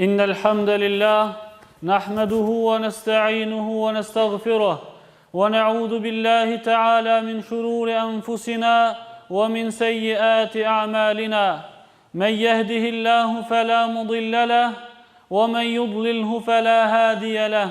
إن الحمد لله نحمده ونستعينه ونستغفره ونعوذ بالله تعالى من شرور أنفسنا ومن سيئات أعمالنا من يهده الله فلا مضل له ومن يضلله فلا هادي له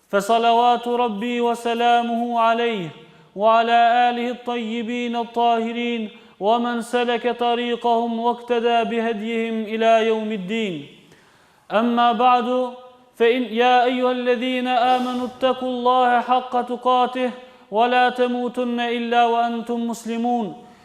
فصلوات ربي وسلامه عليه وعلى آله الطيبين الطاهرين ومن سلك طريقهم واقتدى بهديهم إلى يوم الدين أما بعد فإن يا أيها الذين آمنوا اتقوا الله حق تقاته ولا تموتن إلا وأنتم مسلمون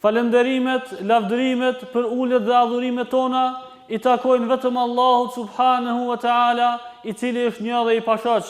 Falënderimet, lavdërimet, përuljet dhe adhurimet tona i takojnë vetëm Allahut subhanehu ve teala, i cili është një dhe i pashoq.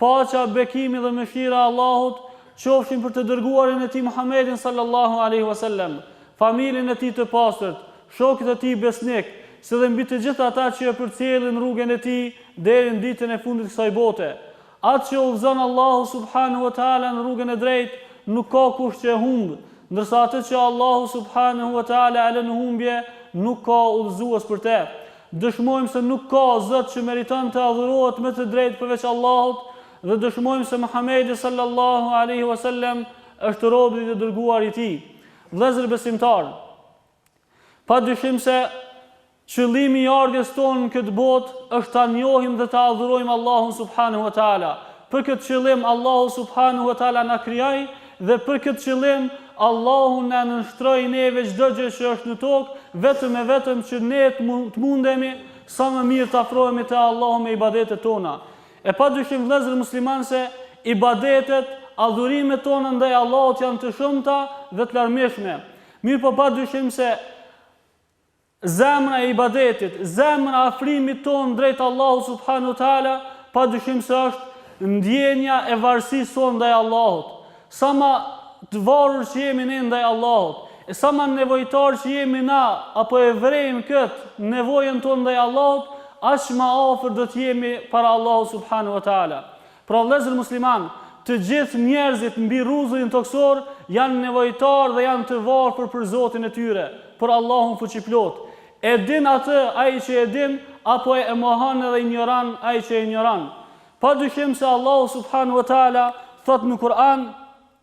Paqja, bekimi dhe mëshira e Allahut qofshin për të dërguarin e Tij Muhammedin sallallahu alejhi ve sellem, familjen e tij të pastërt, shokët e tij besnikë, si dhe mbi të gjithë ata që e përcjellin rrugën e tij deri në ditën e fundit të kësaj bote. Atë që udhëzon Allahu subhanahu wa ta'ala në rrugën e drejtë, nuk ka kush që e humb, ndërsa atë që Allahu subhanahu wa ta'ala e lë në humbje, nuk ka udhëzues për te. Dëshmojmë se nuk ka zot që meriton të adhurohet me të drejtë përveç Allahut dhe dëshmojmë se Muhamedi sallallahu alejhi wa sellem është robi dhe i dërguari i Tij. Vëllezër besimtarë, padyshim se Qëllimi i ardhjes tonë në këtë botë është ta njohim dhe ta adhurojmë Allahun subhanehu ve teala. Për këtë qëllim Allahu subhanehu ve teala na krijoi dhe për këtë qëllim Allahu na nënshtroi neve çdo gjë që është në tokë vetëm e vetëm që ne të mundemi sa më mirë t'afrohemi te Allahu me ibadetet tona. E padyshim vëllezër muslimanë se ibadetet, adhurimet tona ndaj Allahut janë të shumta dhe të larmishme. Mirëpo padyshim se Zemra e ibadetit, zemra e afrimit tonë drejt Allahut subhanu teala, padyshim se është ndjenja e varësisë sonë ndaj Allahut. Sa ma të varur që jemi ne ndaj Allahut, e sa ma nevojtarë që jemi na apo e vrejmë këtë nevojën tonë ndaj Allahut, aq ma afër do të jemi para Allahut subhanu teala. Pra vëllezër muslimanë, të gjithë njerëzit mbi rruzullin tokësor janë nevojtarë dhe janë të varfër për Zotin e tyre, për Allahun Fuqiplotë. E din atë ai që e din, apo e mohon edhe injoron ai që e injoron. Pa dyshim se Allahu subhanu wa ta'ala thotë në Kur'an,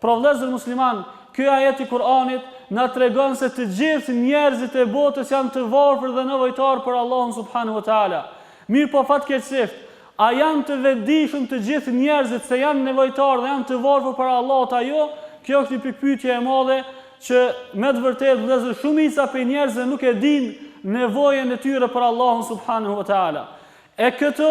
Pra vëllezër musliman, ky ajet i Kur'anit na tregon se të gjithë njerëzit e botës janë të varfër dhe nevojtarë për Allahun subhanahu wa taala. Mirëpo fatkeqësisht, a janë të vetëdijshëm të gjithë njerëzit se janë nevojtarë dhe janë të varfër para Allahut a jo? Kjo është një pikëpyetje e madhe që me të vërtetë vëllezër shumica prej njerëzve nuk e dinë nevojën e tyre për Allahun subhanahu wa taala. E këtë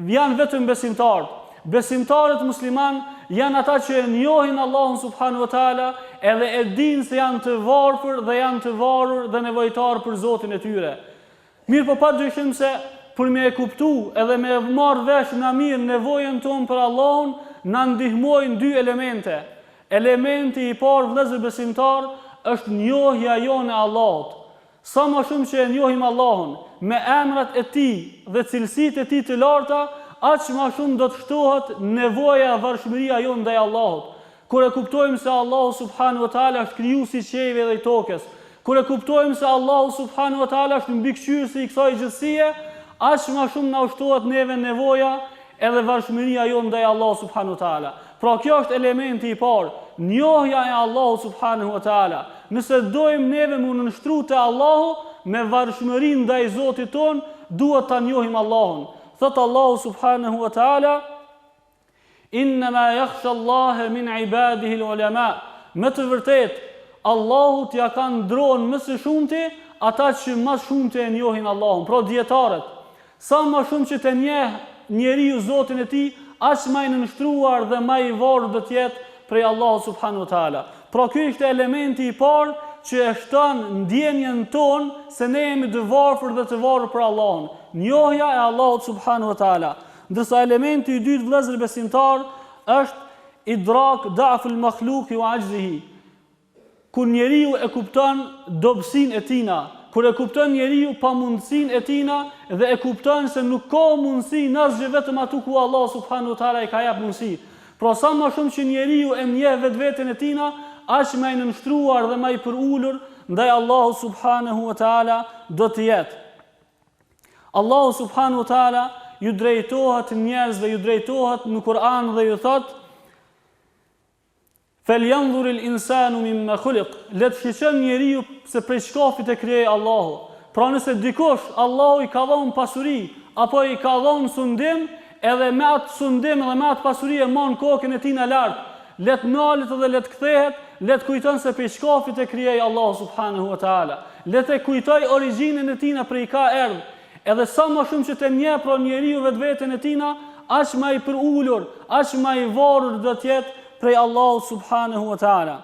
Janë vetëm besimtarët. Besimtarët musliman janë ata që e njohin Allahun subhanu wa ta'ala edhe e din se janë të varfër dhe janë të varur dhe nevojtarë për Zotin e tyre. Mirëpo pa dyshim se për me e kuptu edhe me e marrë vesh ma mirë nevojën tonë për Allahun, na ndihmojnë dy elemente. Elementi i parë vëllezër besimtar është njohja jonë e Allahut. Sa ma shumë që e njohim Allahun, me emrat e Tij dhe cilësitë e Tij të larta, aq ma shumë do të shtohet nevoja e varshmëria jonë ndaj Allahut. Kur e kuptojmë se Allahu subhanu wa ta'ala është krijuesi i qiejve dhe i tokës, kur e kuptojmë se Allahu subhanu wa ta'ala është mbikëqyrësi i kësaj gjithësie, aq ma shumë na u shtohet neve nevoja Edhe varshmëria jonë ndaj Allahut subhanehu ve teala. Pra kjo është elementi i parë, njohja e Allahut subhanehu ve teala. Nëse dojmë neve m'u nënshtru te Allahu me varshmëri ndaj Zotit tonë, duhet ta njohim Allahun. Thotë Allahu subhanehu ve teala, Innema jahsha Allahe min ibadihil ulema. Me të vërtetë, Allahut ja kanë dronë më së shumti ata që ma s'shumti e njohin Allahun, pra dijetarët. Sa ma shumë që ta njeh njeriu Zotin e tij, aq ma i nënshtruar dhe ma i varur do të jetë prej Allahut subhanu wa ta'ala. Pra kjo ishte elementi i parë që e shton ndjenjën tonë se ne jemi të varfër dhe të varur për Allahun, njohja e Allahut subhanu wa ta'ala. Ndërsa elementi i dytë vëllezër besimtarë është idrak da'fil makhluki wa ajzihi, Kur njeriu e kupton dobësinë e tina, kur e kupton njeriu pamundësinë e tina dhe e kupton se nuk ka mundësi n'asgjë vetëm aty ku Allahu subhanu wa ta'ala i ka jap mundësi. Pra sa ma shumë që njeriu e njeh vetveten e tina, aq ma i nënshtruar dhe ma i përulur ndaj Allahut subhanehu wa ta'ala do të jetë. Allahu subhanu wa ta'ala ju drejtohet njerëzve, ju drejtohet në Kur'an dhe ju thotë, Felyanzuril insanu mimma khuliq, le të shiqon njeriu se prej çkafit e krijoi Allahu. Pra nëse dikush Allahu i ka dhonë pasuri apo i ka dhonë sundim, edhe me atë sundim edhe me atë pasuri e man kokën e tina lart, le të nalet edhe le të kthehet, le të kujton se prej çkafit e krijoi Allahu subhanehu wa ta'ala. Le ta kujtojë origjinën e tina prej ka erdhë, Edhe sa ma shumë që ta njeh pra njeriu vetveten e tina, aq ma i përulur, aq ma i varur do të jetë prej Allahut subhanehu ve teala.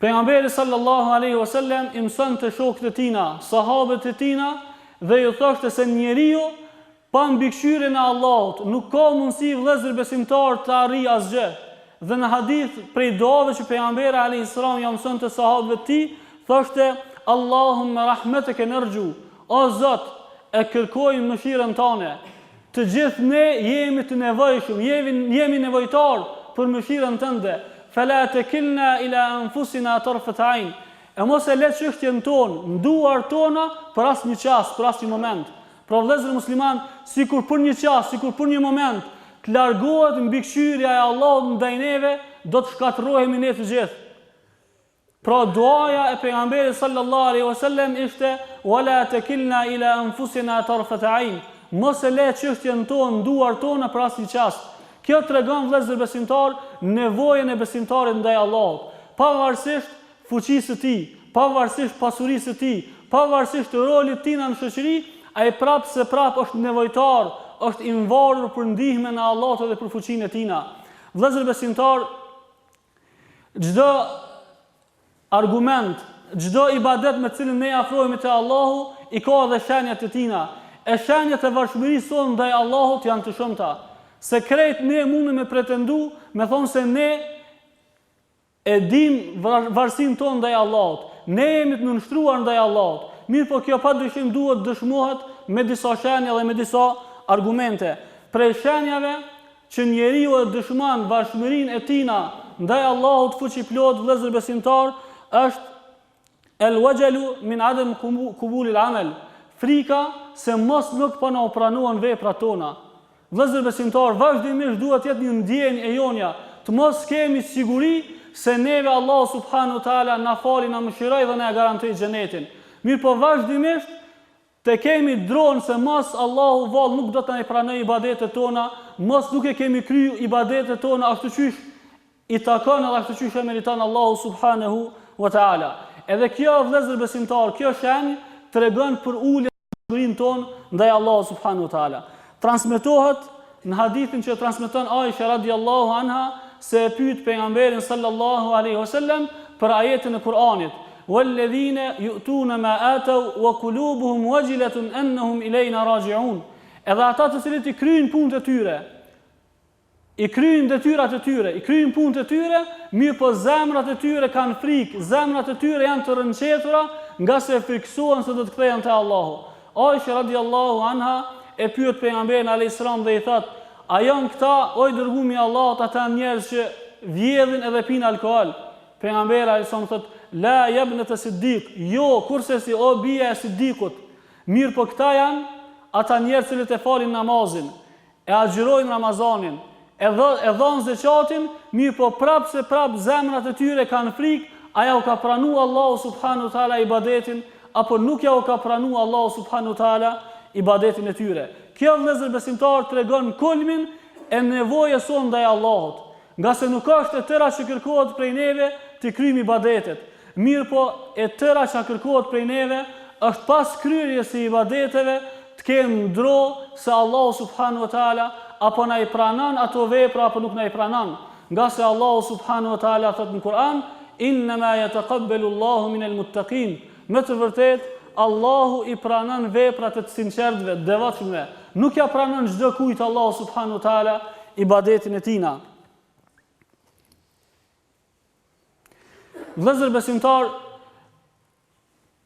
Pejgamberi sallallahu alaihi wasallam i mësonte shokët e tina, sahabët e tina dhe ju thoshte se njeriu Pa mbikëqyrjen e Allahut nuk ka mundësi vëllezër besimtarë të arrijë asgjë. Dhe në hadith prej duave që Pejgamberi alejhi selam jau mësonte sahabëve të tij, thoshte, Allahumme rahmeteke nerxhu, O Zot, e kërkojmë mëshirën tane. Të gjithë ne jemi të nevojshëm, jemi jemi nevojtarë për mëshirën tënde. Fela tekilna ila anfusina tarfet ain. E mos e le çështjen tonë në duart tona për asnjë çast, për asnjë moment. Pra vëllezër musliman, sikur për një çast, sikur për një moment, të largohet mbikëqyrja e Allahut ndaj neve, do të shkatërrohemi ne të gjithë. Pra duaja e pejgamberit sallallahu alaihi wasallam ishte wala takilna ila anfusina tarfat ayn. Mos e le çështjen tonë në duart tona për asnjë çast. Kjo tregon vëllezër besimtar nevojën e besimtarit ndaj Allahut, pavarësisht fuqisë së tij, pavarësisht pasurisë së tij, pavarësisht rolit tina në shoqëri, ai prapë se prapë është nevojtar, është i mvarur për ndihmën e Allahut dhe për fuqinë e tina. Vëllezër besimtarë, çdo argument, çdo ibadet me cilin ne afrohemi te Allahu, i ka edhe shenjat e tina. E shenjat e varshmërisë sonë ndaj Allahut janë të shumta. Se krejt ne mundem me pretendu, me thonë se ne E dimë varësinë tonë ndaj Allahut. Ne jemi të nënshtruar ndaj Allahut. Mirëpo kjo padyshim duhet të dëshmohet me disa shenja dhe me disa argumente. Prej shenjave që njeriu e dëshmon varshmërinë e tina ndaj Allahut Fuqiplot vëllezër besimtarë është El wajalu min adem kubulil amel, frika se mos nuk po na u pranuan veprat tona. Vëllezër besimtarë, vazhdimisht duhet të jetë një ndjenjë e jonja, të mos kemi siguri se neve Allahu subhanu teala na fali, na mëshiroi dhe na e garantoi xhenetin. Mirëpo vazhdimisht Të kemi dronë se mos Allahu vallë nuk do të na i pranojë ibadetet tona, mos nuk e kemi kryu ibadetet tona ashtu qysh i takon edhe ashtu qysh e meriton Allahu subhanehu wa ta'ala. Edhe kjo vëllezër besimtarë, kjo shenjë tregon për ulshmërinë tonë ndaj Allahut subhanehu wa ta'ala. Transmetohet Në hadithin që transmeton Aisha radijallahu anha se e pyet Pejgamberin sallallahu alejhi we selem për ajetin e Kur'anit, Wal-ledhine yu'tune ma atau wa kulubuhum wajilatun ennehum ilejna raji'un, Edhe ata të cilët i kryejnë punët e tyre, i kryejnë detyrat e tyre, i kryejnë punët e tyre, mirëpo zemrat e tyre kanë frikë, zemrat e tyre janë të rrënqethura, ngase frikësohen se do të kthehen te Allahu. Aisha radijallahu anha e pyet Pejgamberin alejhi selam dhe i thotë, A janë këta, o i dërguemi i Allahut, ata njerëz që vjedhin edhe pinë alkool? Pejgamberi alejhi selam thotë, La ya bnata Siddiq, jo, kurrsesi o bija e Siddiqut, mirëpo këta janë ata njerëz të cilët e falin namazin, e agjërojnë Ramazanin, e e dhanë zeqatin, mirëpo prap se prap zemrat e tyre kanë frikë, a jau ka pranu Allahu subhanu wa ta'ala ibadetin, apo nuk jau ka pranu Allahu subhanu wa ta'ala ibadetin e tyre. Kjo vëllezër besimtarë tregon kulmin e nevojës sonë ndaj Allahut. Ngase nuk është e tëra që kërkohet prej neve t'i kryjmë ibadetet, mirëpo e tëra çka kërkohet prej neve është pas kryerjes së ibadeteve të kemë dro se Allahu subhanahu ue teala a po na i pranon ato vepra apo nuk na i pranon, ngase Allahu subhanahu ue teala thotë në Kur'an, Innema yataqabbelu Allahu minel muttaqin, Me të vërtetë, Allahu i pranon veprat e të sinqertëve, të devotshmëve. Nuk ia pranon çdokujt Allahu subhanahu wa taala ibadetin e tina. Vëllezër besimtarë,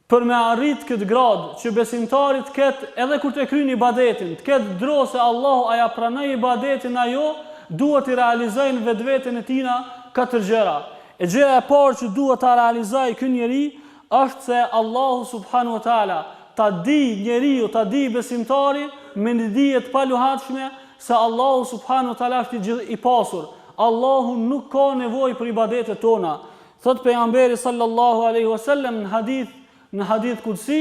për me arrit këtë gradë që besimtari të ketë edhe kur ta kryen ibadetin, të ketë dro se Allahu a ia pranoi ibadetin a jo, duhet t'i realizojë në vetveten e tina katër gjëra. E gjëra e parë që duhet ta realizojë ky njeri është se Allahu subhanahu wa ta'ala ta dijë njeriu, ta dijë besimtari me një dije të paluhatshme se Allahu subhanahu wa ta'ala është i pasur. Allahu nuk ka nevojë për ibadetet tona. Thotë pejgamberi sallallahu alaihi wasallam në hadith në hadith kudsi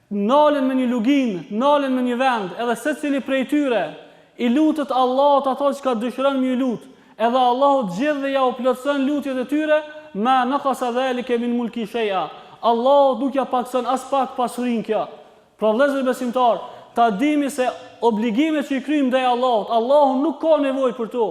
Nalen me një luginë, nalen me një vend, edhe secili prej tyre, i lutet Allahut ato çka dëshiron me ju lut, edhe Allahu të gjithëve ua plotëson lutjet e tyre, ma nakasa zalike min mulki shay'a, Allahut nuk ja pakëson aspak pasurinë kjo. Pra vëllezër besimtarë, ta dimë se obligimet që i kryjmë ndaj Allahut, Allahu nuk ka nevojë për to,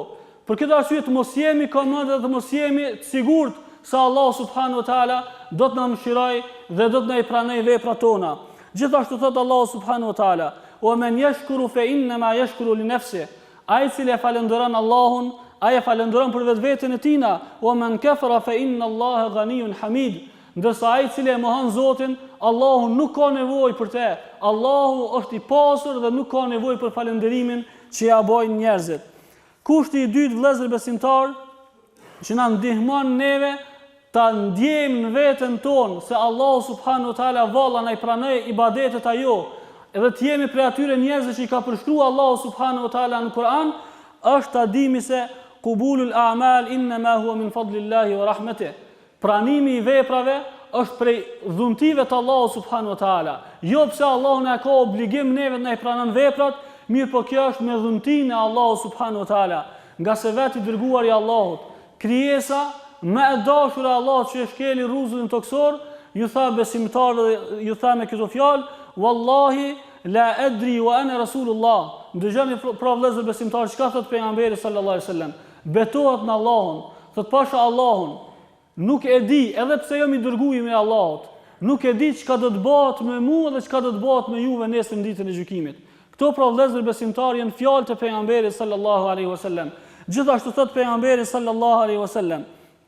Për këtë arsye të mos jemi komod dhe të mos jemi të sigurt se Allahu subhanahu wa taala do të na mëshirojë dhe do të na i pranojë veprat tona. Gjithashtu thot Allahu subhanahu wa taala: "Wa man yashkuru fa inna ma yashkuru li nafsi." Ai i cili e falënderon Allahun, ai e falënderon për vetveten e tina. "Wa man kafara fa inna Allaha ghaniyun hamid." Ndërsa ai i cili e mohon Zotin, Allahu nuk ka nevojë për të. Allahu është i pasur dhe nuk ka nevojë për falënderimin që ia bojnë njerëzit. Kushti i dytë vëllezër besimtarë që na ndihmon neve ta ndjejmë në veten tonë se Allahu subhanahu wa taala valla na i pranoi ibadetet a jo, edhe të jemi prej atyre njerëzve që i ka përshkruar Allahu subhanahu wa taala në Kur'an, është ta dimi se kubulul a'mal inna ma huwa min fadlillahi wa rahmatih. Pranimi i veprave është prej dhuntive të Allahut subhanahu wa ta'ala. Jo pse Allahu na e ka obligim neve të na i pranon veprat, mirëpo kjo është me dhuntinë e Allahut subhanahu wa ta'ala. Ngase vetë i dërguari i Allahut, krijesa më e dashur e Allahut që e shkeli rruzullin tokësor, ju tha besimtarëve dhe ju tha me këto fjalë, Wallahi la adri wa ana rasulullah. Ndëgjoni pra vëllezër besimtarë çka thotë pejgamberi sallallahu alaihi wasallam. Betohet në Allahun, thotë pasha Allahun, nuk e di, edhe pse jam i dërgum i Allahut, nuk e di çka do të bëhet me mua dhe çka do të bëhet me juve nesër në ditën e gjykimit. Këto pra vëllezër besimtarë janë fjalë të pejgamberit sallallahu alejhi wasallam. Gjithashtu thotë pejgamberi sallallahu alejhi wasallam,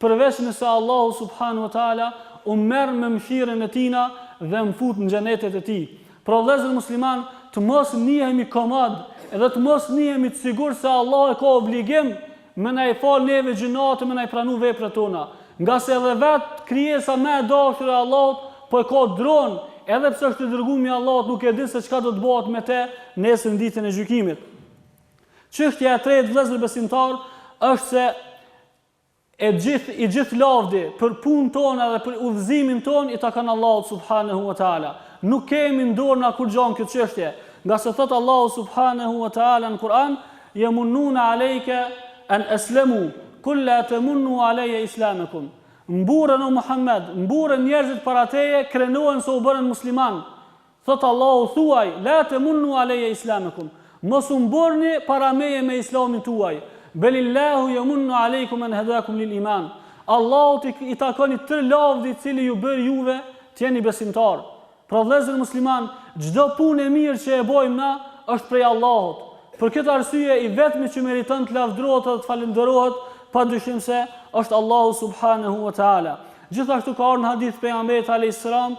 Përveç nëse Allahu subhanahu wa ta'ala m'merr me mshirën e tina dhe mfut në xhenetet e tij. Pra o vllezër musliman të mos nihemi komod edhe të mos nihemi të sigurt se Allahu e ka obligim me na i fal neve gjynahët e me na i pranu veprat tona. Ngase edhe vet krijesa më e dashur e Allahut po e ka dron edhe pse është i dërgum i Allahut nuk e din se çka do të bëhet me te nesër në ditën e gjykimit. Çështja e tretë vllezër besimtar është se E gjithë i gjithë lavdi për punën tonë dhe për udhëzimin tonë i takon Allahut subhanehu ve teala. Nuk kemi në dorë na kurgjo në këtë çështje, ngase thotë Allahu subhanehu ve teala në Kur'an, Jemunnune alejke en eslemu, kul la temunnu aleje islamekum. Mburren o Muhammed, mburren njerëzit para teje krenohen se u bënë muslimanë. Thotë Allahu, Thuaj, La temunnu alejje islamekum, Mos u mburrni para meje me Islamin tuaj, Belillahu jemunnu alejkum en hedakum lil iman, Allahut i takon i tërë lavdi i cili ju bëri juve të jeni besimtarë. Pra vëllezër muslimanë, çdo punë e mirë që e bëjmë na është prej Allahut. Për këtë arsye i vetmi që meriton të lavdërohet dhe të falënderohet padyshim se është Allahu subhanehu ve teala. Gjithashtu ka ardhur në hadith të pejgamberit alayhis salam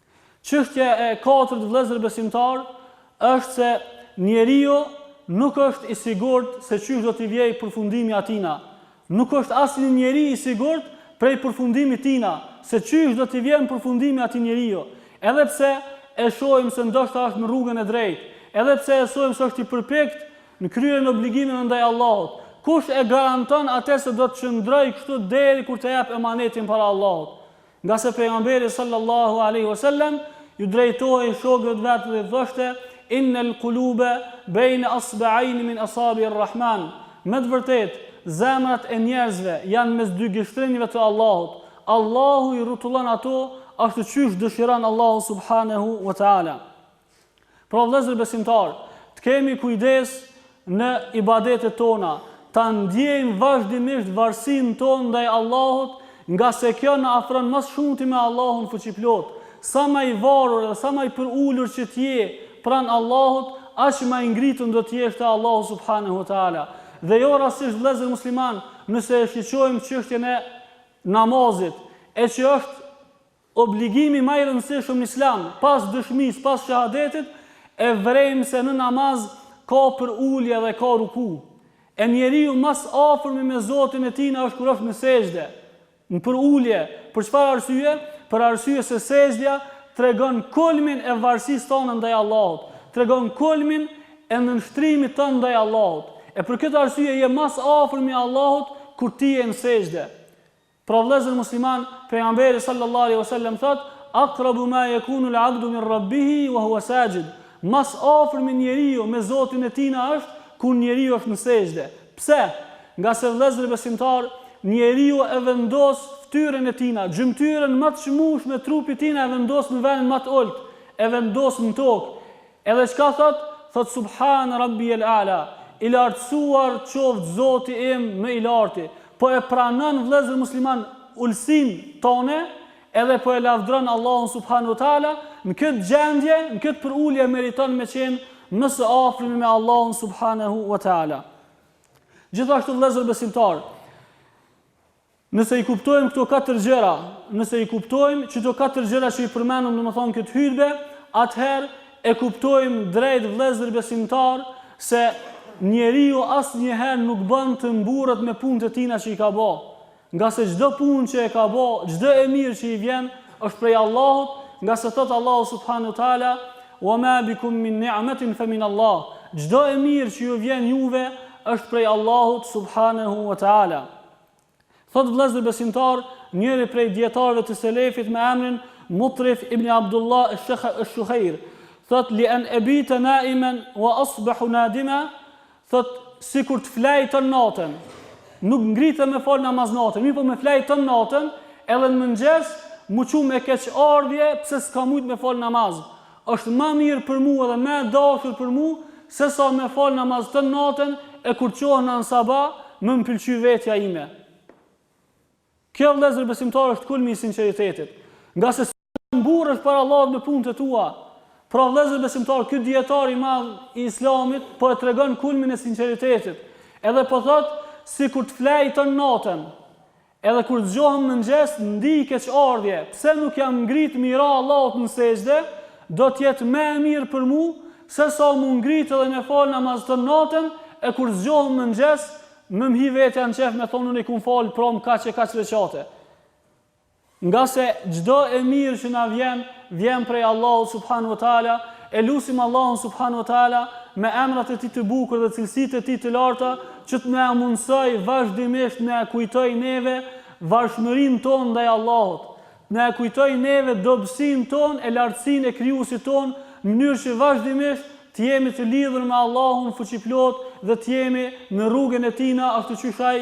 Çështja e katërt vëllezër besimtar është se njeriu nuk është i sigurt se qysh do t'i vjejë përfundimi i tina. Nuk është asnjë njeri i sigurt prej përfundimit tina, se qysh do t'i vjen përfundimi atij njeriu. Edhe pse e shohim se ndoshta është në rrugën e drejtë, edhe pse e shohim se është i përpiktë në kryerjen e obligimeve ndaj Allahut, kush e garanton atë se do të qëndrojë kështu deri kur ta jap emanetin para Allahut? Ngase Pejgamberi sallallahu alejhi wa sallam ju drejtohej shokëve të vet dhe u thoshte innel kulube bejne asbe'ajni min asabi rrahman me të vërtet zemrat e njerëzve janë mes dy gishtrinjve të Allahut Allahu i rrutullon ato ashtu qysh dëshiron Allahu subhanehu wa taala Pra vëllezër besimtarë, të kemi kujdes në ibadetet tona, ta ndjejmë vazhdimisht varësinë tonë ndaj Allahut, ngase kjo na afron më së shumti me Allahun fuqiplot. Sa ma i varur edhe sa ma i përulur që të je pranë Allahut, aq ma i ngritun do të jesh te Allahu subhanehu ve teala. Dhe jo rastsisht vëllezër muslimanë, nëse e shiqojmë çështjen e namazit, e që është Obligimi ma i rëndësishëm në Islam, pas dëshmisë, pas shahadetit, e vrejmë se në namaz ka përulje dhe ka ruku. E njeriu ma së afërmi me Zotin e tijna është kur është në sexhde, në përulje. Për çfarë arsye? Për arsye se sexhdja tregon kulmin e varësisë tonë ndaj Allahut, tregon kulmin e nënshtrimit tënd ndaj Allahut. E për këtë arsye je ma së afërmi Allahut kur ti je në sexhde. Pra vëllezër musliman, Pejgamberi sallallahu alejhi ve sellem thotë, Aqrabu ma yakunu al-'abdu min Rabbihi wa huwa sajid, Ma së afërmi njeriu me Zotin e tijna është kur njeriu është në sexhde. Pse? Ngase vëllezër besimtarë, njeriu e vendos fytyrën e tijna, gjymtyrën më të çmueshme të trupit të tijna e vendos në vendin më të ulët, e vendos në tokë. Edhe çka thot, thot Subhana Rabbiyal A'la, I lartësuar qoftë Zoti im më i larti, po e pranon vëllezër musliman ulësinë tone edhe po e lavdron Allahun Subhanahu wa Ta'ala, në këtë gjendje, në këtë përulje meriton me qenë më së afërmi me Allahun Subhanahu wa Ta'ala. Gjithashtu vëllezër besimtarë, Nëse i kuptojmë këto katër gjëra, nëse i kuptojmë qëto katër gjëra që i përmendëm domethonë këtë hutbe, atëherë e kuptojmë drejt vëllezër besimtarë se njeriu asnjëherë nuk bën të mburret me punët e tina që i ka ba, ngase çdo punë që e ka ba, çdo e mirë që i vjen është prej Allahut, ngase thotë Allahu subhanahu wa taala, Wa ma bikum min ni'matin fa min Allah, çdo e mirë që ju vjen juve është prej Allahut subhanehu wa taala. Thotë vëllezër besimtarë, njëri prej dijetarëve të selefit me emrin Mutrif ibn Abdullah ash-Shuhair, thotë li an abita na'iman wa asbahu nadima, thotë sikur të flej tën natën. Nuk ngritem me fal namaz natën, mirë po me flejt tën natën, edhe në mëngjes mu çu me keqardhje pse s'kam mujt me fal namaz. Është ma mirë për mu edhe më e dashur për mu sesa me fal namaz tën naten e kur qohna në sabah me m'pëlqy vetja ime kjo vëllezër besimtar është kulmi i sinqeritetit ngase s'mburresh para Allahut me punët e tua pra vëllezër besimtar ky dijetar i madh i islamit po e tregon kulmin e sinqeritetit edhe po thot sikur të flej tën naten Edhe kur zgjohem në mëngjes ndij keqardhje, pse nuk jam ngrit me i ra Allahut në sexhde, do të jetë më e mirë për mu, sesa mu ngrit edhe me fal namaz tën naten, e kur zgjohem në mëngjes, me më hi vetja në qef me thonë unë i kum fal prom kaq e kaq rekate. Ngase çdo e mirë që na vjen, vjen prej Allahut subhanahu wa taala, E lusim Allahun subhanu wa ta'ala me emrat e tij të bukur dhe cilësitë e tij të larta që të na e mundësojë vazhdimisht të na e kujtojë neve varshmërinë tonë ndaj Allahut, të na e kujtojë neve dobësinë tonë e lartësinë e Krijuesit tonë në mënyrë që vazhdimisht të jemi të lidhur me Allahun fuqiplotë dhe të jemi në rrugën e tina ashtu qysh Ai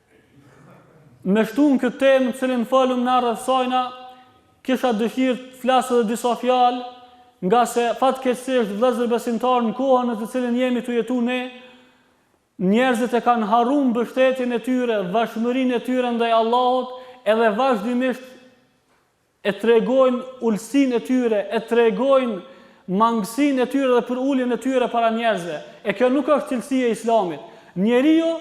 Më shtyu në këtë temë të cilën folëm ne rreth sajna, kisha dëshirë të flas edhe disa fjalë, ngase fatkeqësisht vëllezër besimtarë në kohën në të cilën jemi tu jetu ne, njerëzit e kanë harru mbështetjen e tyre, varshmërinë e tyre ndaj Allahut, edhe vazhdimisht e tregojnë ulësinë e tyre, e tregojnë mangësinë e tyre dhe përuljen e tyre para njerëzve. E kjo nuk është cilësi e Islamit. Njeriu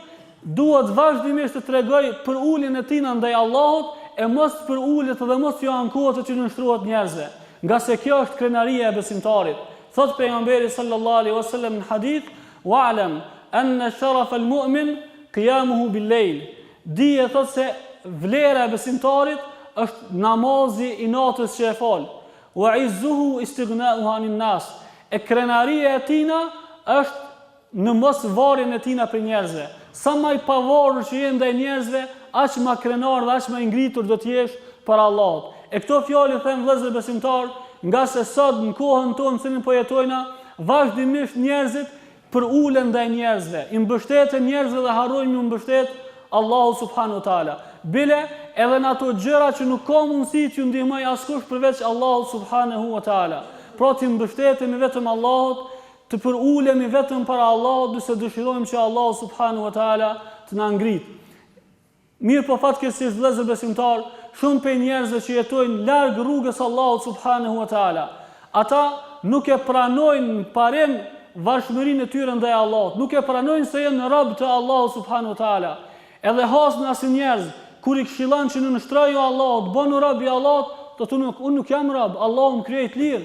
duhet vazhdimisht të tregojë përuljen e tina ndaj Allahut e mos të përulet dhe mos t'ju ankohet e t'ju nënshtrohet njerëzve, ngase kjo është krenaria e besimtarit. Thotë pejgamberi sallallahu alejhi wa sallam në hadith, Wa'lam anna sharaf al-mu'min qiyamuhu bil-lejl, Dije thotë se vlera e besimtarit është namazi i natës që e fal. Wa izzuhu istighna'uhu anin nas. E krenaria e tina është në mosvarjen e tina prej njerëzve. Sa ma i pavarur që je ndaj njerëzve, aq ma krenar dhe aq ma i ngritur do të jesh para Allahut. E këto fjalë i them vëllezër besimtarë, ngase sot në kohën tonë cilën po jetojna, vazhdimisht njerëzit Përulen ndaj njerëzve, i mbështeten njerëzve dhe harrojnë m'iu mbështet Allahut subhanu wa ta'ala. Bile, edhe në ato gjëra që nuk ka mundësi t'ju ndihmojë askush përveç Allahut subhanehu wa ta'ala. Pra t'i mbështetemi vetëm Allahut, të përulemi vetëm para Allahut nëse dëshirojmë që Allahu subhanu wa ta'ala të na ngritë. Mirëpo fatkeqësisht vëllezër besimtarë, shumë prej njerëzve që jetojnë larg rrugës së Allahut subhanehu ue teala, ata nuk e pranojnë në parim varshmërinë e tyre ndaj Allahut, nuk e pranojnë se janë rob të Allahut subhanehu ue teala. Edhe hasim asi njerëz, kur i këshillon që nënshtroju Allahut, bonu rob i Allahut, thotë unë nuk jam rob, Allahu më krijoi të lirë.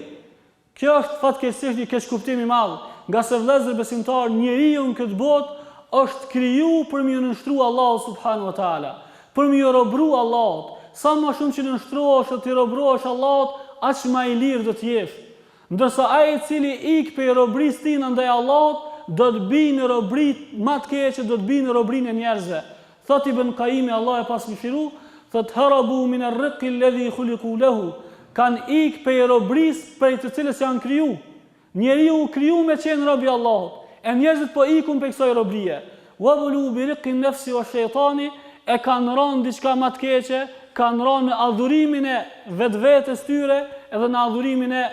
Kjo është fatkeqësisht një keqkuptim i madh, ngase vëllezër besimtarë njeriu në këtë botë është kriju për m'iu nënshtru Allahut subhanu wa ta'ala, për m'iu robëru Allahut, sa ma shumë që nënshtrohesh dhe t'i robërohesh Allahut aq ma i lirë do të jesh. Ndërsa ai i cili ikë prej robërisë tina ndaj Allahut do të bijë në robëri ma të keqe do të bijë në robërinë e njerëzve, Thotë Ibën Kajimi Allahu e pastë mëshiru, thotë Harabu min ar-riqi alladhi khuliqu lehu, Kanë ik pej robërisë prej të cilës janë kriju. Njeri u kriju me qenë rob i Allahut, e njerëzit po ikun pej kësaj robërie. Wabulu bi riqi an-nafsi wash-shejtani, E kanë ra në diçka ma të keqe, kanë ra në adhurimin e vetvetes tyre edhe në adhurimin e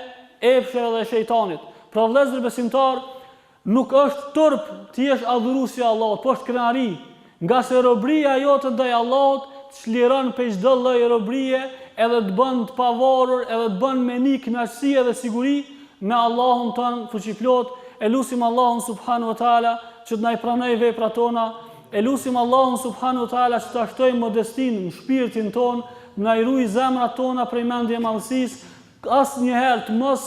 epsheve dhe shejtanit. Pra vëllezër besimtarë, Nuk është turp të jesh adhurues i Allahut, po është krenari, ngase robëria jote ndaj Allahut të çliron prej çdo lloj robërie edhe të bën të pavarur edhe të bën me ni kënaqësi edhe siguri me Allahun tonë Fuqiplotë, e lusim Allahun Subhanu Wa Taala që të na i pranojë veprat tona, e lusim Allahun Subhanu Wa Taala që ta shtojë modestinë në shpirtin tonë, të na i rujë zemrat tona prej mendjemadhësisë, asnjëherë të mos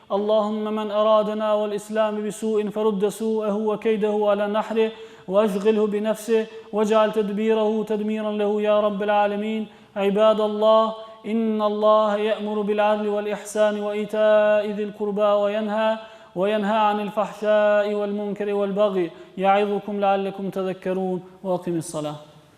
اللهم من أرادنا والإسلام بسوء فرد سوءه وكيده على نحره وأشغله بنفسه واجعل تدبيره تدميرا له يا رب العالمين عباد الله إن الله يأمر بالعدل والإحسان وإيتاء ذي القربى وينهى وينهى عن الفحشاء والمنكر والبغي يعظكم لعلكم تذكرون واقم الصلاة